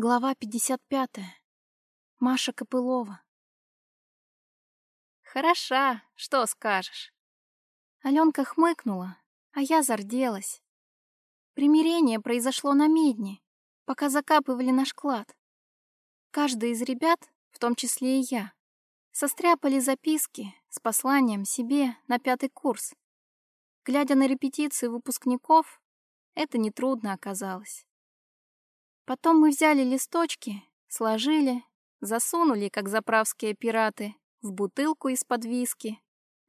Глава 55. Маша Копылова. Хороша, что скажешь. Аленка хмыкнула, а я зарделась. Примирение произошло на медне, пока закапывали наш клад. Каждый из ребят, в том числе и я, состряпали записки с посланием себе на пятый курс. Глядя на репетиции выпускников, это нетрудно оказалось. Потом мы взяли листочки, сложили, засунули, как заправские пираты, в бутылку из-под виски.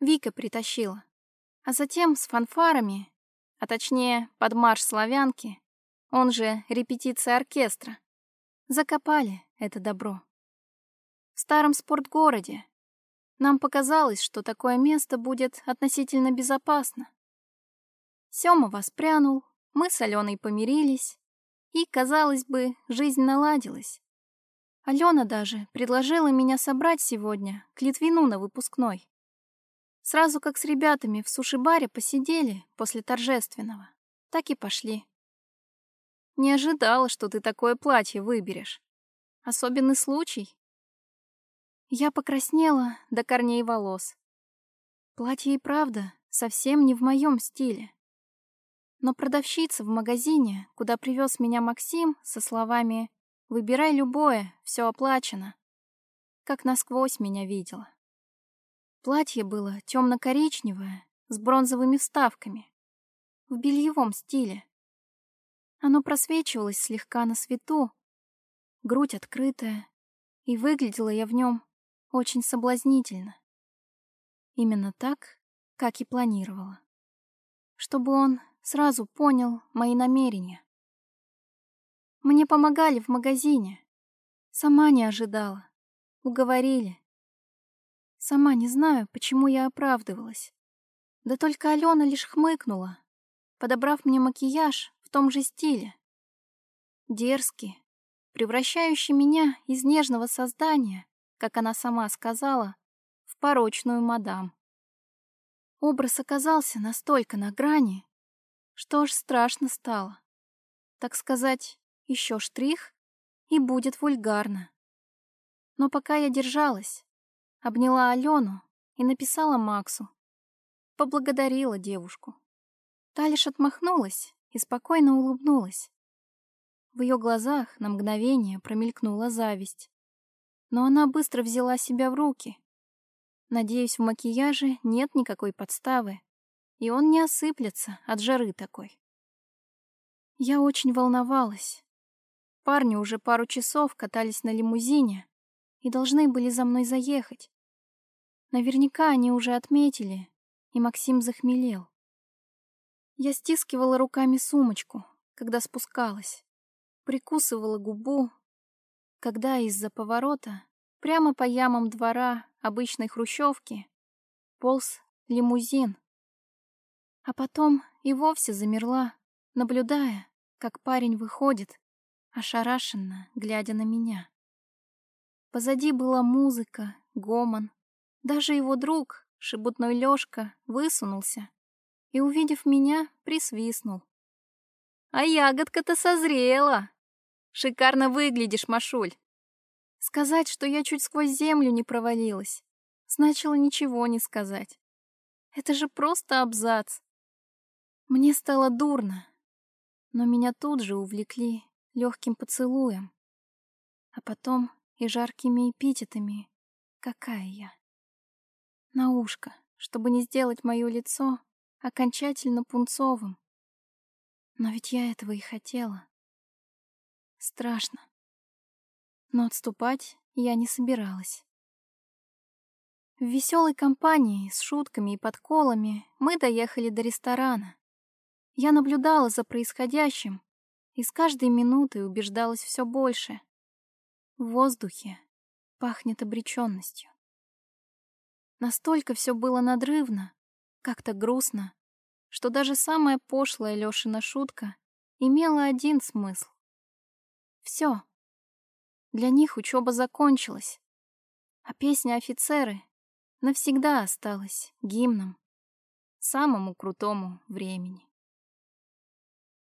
Вика притащила. А затем с фанфарами, а точнее под марш славянки, он же репетиция оркестра, закопали это добро. В старом спортгороде нам показалось, что такое место будет относительно безопасно. Сёма воспрянул, мы с Аленой помирились, и, казалось бы, жизнь наладилась. Алена даже предложила меня собрать сегодня к Литвину на выпускной. Сразу как с ребятами в суши-баре посидели после торжественного, так и пошли. Не ожидала, что ты такое платье выберешь. Особенный случай. Я покраснела до корней волос. Платье и правда совсем не в моем стиле. Но продавщица в магазине, куда привез меня Максим, со словами «Выбирай любое, все оплачено», как насквозь меня видела. Платье было темно-коричневое, с бронзовыми вставками, в бельевом стиле. Оно просвечивалось слегка на свету, грудь открытая, и выглядела я в нем очень соблазнительно. Именно так, как и планировала. Чтобы он сразу понял мои намерения. Мне помогали в магазине. Сама не ожидала. Уговорили. Сама не знаю, почему я оправдывалась. Да только Алена лишь хмыкнула, подобрав мне макияж в том же стиле. Дерзкий, превращающий меня из нежного создания, как она сама сказала, в порочную мадам. Образ оказался настолько на грани, что ж страшно стало. Так сказать, еще штрих, и будет вульгарно. Но пока я держалась, обняла Алену и написала Максу. Поблагодарила девушку. Та лишь отмахнулась и спокойно улыбнулась. В ее глазах на мгновение промелькнула зависть. Но она быстро взяла себя в руки. Надеюсь, в макияже нет никакой подставы, и он не осыплется от жары такой. Я очень волновалась. Парни уже пару часов катались на лимузине и должны были за мной заехать. Наверняка они уже отметили, и Максим захмелел. Я стискивала руками сумочку, когда спускалась, прикусывала губу, когда из-за поворота прямо по ямам двора обычной хрущевки полз лимузин а потом и вовсе замерла, наблюдая, как парень выходит, ошарашенно глядя на меня. Позади была музыка, гомон. Даже его друг, шебутной Лёшка, высунулся и, увидев меня, присвистнул. «А ягодка-то созрела! Шикарно выглядишь, Машуль!» Сказать, что я чуть сквозь землю не провалилась, значило ничего не сказать. Это же просто абзац. Мне стало дурно, но меня тут же увлекли легким поцелуем, а потом и жаркими эпитетами «какая я». На ушко, чтобы не сделать мое лицо окончательно пунцовым. Но ведь я этого и хотела. Страшно. Но отступать я не собиралась. В веселой компании с шутками и подколами мы доехали до ресторана. Я наблюдала за происходящим и с каждой минутой убеждалась все больше. В воздухе пахнет обреченностью. Настолько все было надрывно, как-то грустно, что даже самая пошлая Лёшина шутка имела один смысл. Все. Для них учеба закончилась, а песня «Офицеры» навсегда осталась гимном самому крутому времени.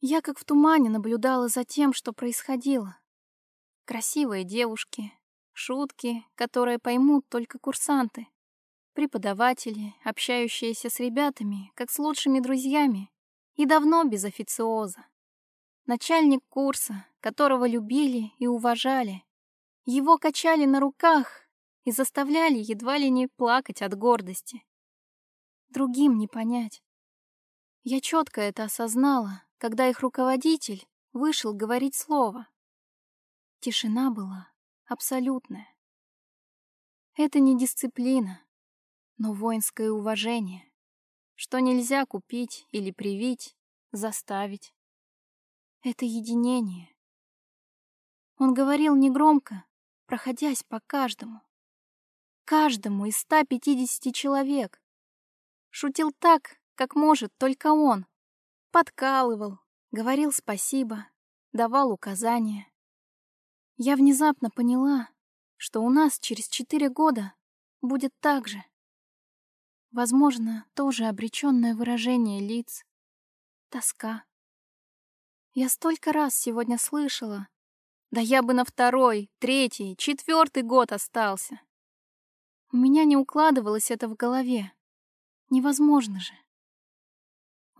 Я как в тумане наблюдала за тем, что происходило. Красивые девушки, шутки, которые поймут только курсанты, преподаватели, общающиеся с ребятами, как с лучшими друзьями, и давно без официоза. Начальник курса, которого любили и уважали. Его качали на руках и заставляли едва ли не плакать от гордости. Другим не понять. Я четко это осознала, когда их руководитель вышел говорить слово. Тишина была абсолютная. Это не дисциплина, но воинское уважение, что нельзя купить или привить, заставить. Это единение. Он говорил негромко, проходясь по каждому. Каждому из 150 человек. Шутил так, как может только он. Подкалывал, говорил спасибо, давал указания. Я внезапно поняла, что у нас через четыре года будет так же. Возможно, тоже обреченное выражение лиц, тоска. Я столько раз сегодня слышала, да я бы на второй, третий, четвертый год остался. У меня не укладывалось это в голове. Невозможно же.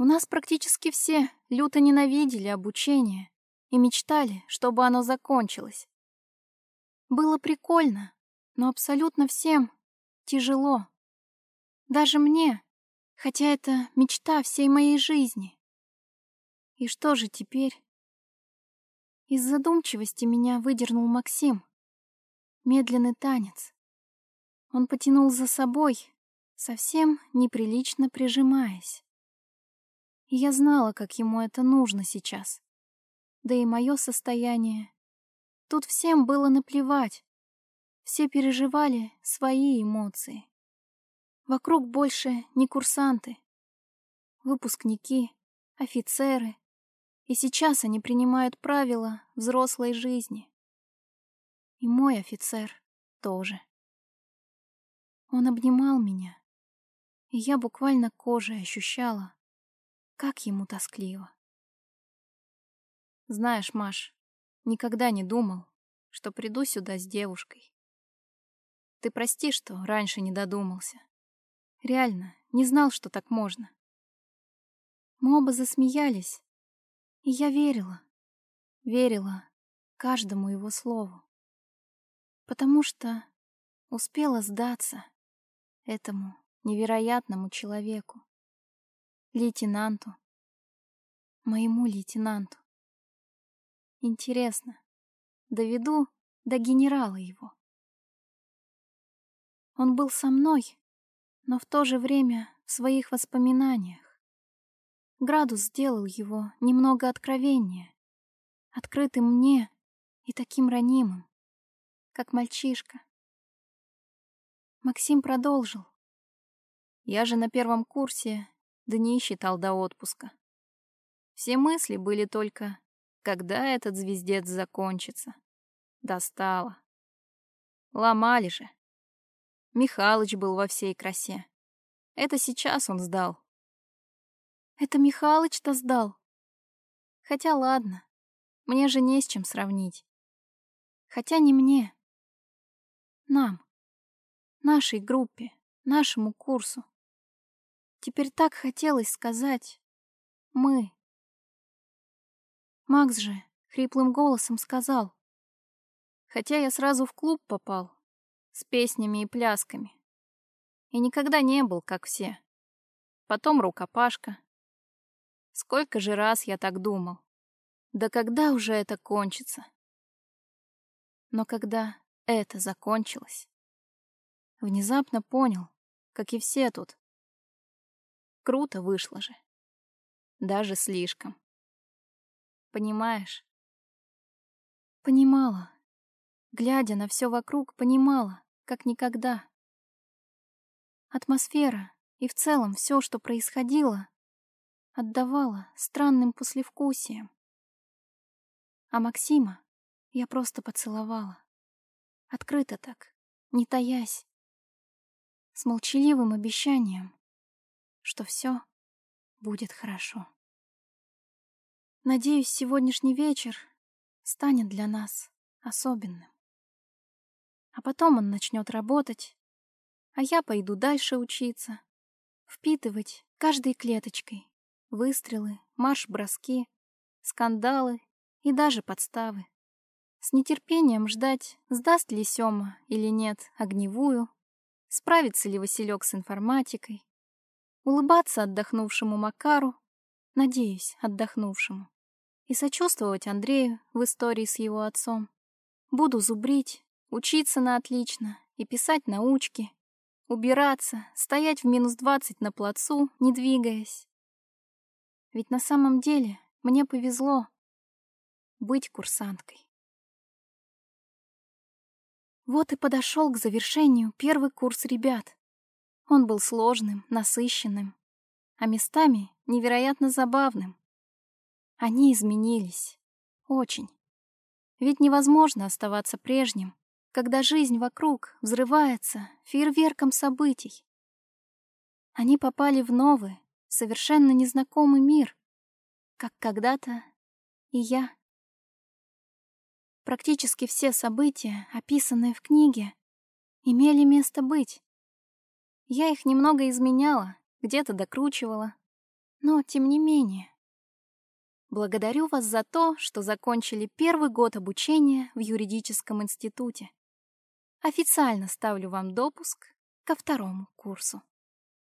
У нас практически все люто ненавидели обучение и мечтали, чтобы оно закончилось. Было прикольно, но абсолютно всем тяжело. Даже мне, хотя это мечта всей моей жизни. И что же теперь? Из задумчивости меня выдернул Максим. Медленный танец. Он потянул за собой, совсем неприлично прижимаясь. И я знала, как ему это нужно сейчас. Да и мое состояние. Тут всем было наплевать. Все переживали свои эмоции. Вокруг больше не курсанты, выпускники, офицеры. И сейчас они принимают правила взрослой жизни. И мой офицер тоже. Он обнимал меня, и я буквально кожей ощущала, как ему тоскливо. Знаешь, Маш, никогда не думал, что приду сюда с девушкой. Ты прости, что раньше не додумался. Реально, не знал, что так можно. Мы оба засмеялись, и я верила, верила каждому его слову, потому что успела сдаться этому невероятному человеку, лейтенанту, моему лейтенанту. Интересно, доведу до генерала его. Он был со мной, но в то же время в своих воспоминаниях. Градус сделал его немного откровеннее, открытым мне и таким ранимым, как мальчишка. Максим продолжил. Я же на первом курсе дни считал до отпуска. Все мысли были только, когда этот звездец закончится. Достало. Ломали же. Михалыч был во всей красе. Это сейчас он сдал. Это Михалыч-то сдал. Хотя ладно, мне же не с чем сравнить. Хотя не мне. Нам. Нашей группе, нашему курсу. Теперь так хотелось сказать «мы». Макс же хриплым голосом сказал, хотя я сразу в клуб попал, с песнями и плясками. И никогда не был, как все. Потом рукопашка. Сколько же раз я так думал. Да когда уже это кончится? Но когда это закончилось, внезапно понял, как и все тут. Круто вышло же. Даже слишком. Понимаешь? Понимала. Глядя на все вокруг, понимала как никогда. Атмосфера и в целом все, что происходило, отдавала странным послевкусием. А Максима я просто поцеловала. Открыто так, не таясь. С молчаливым обещанием, что все будет хорошо. Надеюсь, сегодняшний вечер станет для нас особенным. А потом он начнет работать, а я пойду дальше учиться, впитывать каждой клеточкой выстрелы, марш-броски, скандалы и даже подставы. С нетерпением ждать, сдаст ли Сёма или нет огневую, справится ли Василек с информатикой, улыбаться отдохнувшему Макару, надеюсь, отдохнувшему, и сочувствовать Андрею в истории с его отцом. Буду зубрить, учиться на отлично и писать научки, убираться, стоять в минус двадцать на плацу, не двигаясь. Ведь на самом деле мне повезло быть курсанткой. Вот и подошел к завершению первый курс ребят. Он был сложным, насыщенным, а местами невероятно забавным. Они изменились. Очень. Ведь невозможно оставаться прежним, когда жизнь вокруг взрывается фейерверком событий. Они попали в новый, совершенно незнакомый мир, как когда-то и я. Практически все события, описанные в книге, имели место быть. Я их немного изменяла, где-то докручивала, но тем не менее. Благодарю вас за то, что закончили первый год обучения в юридическом институте. Официально ставлю вам допуск ко второму курсу.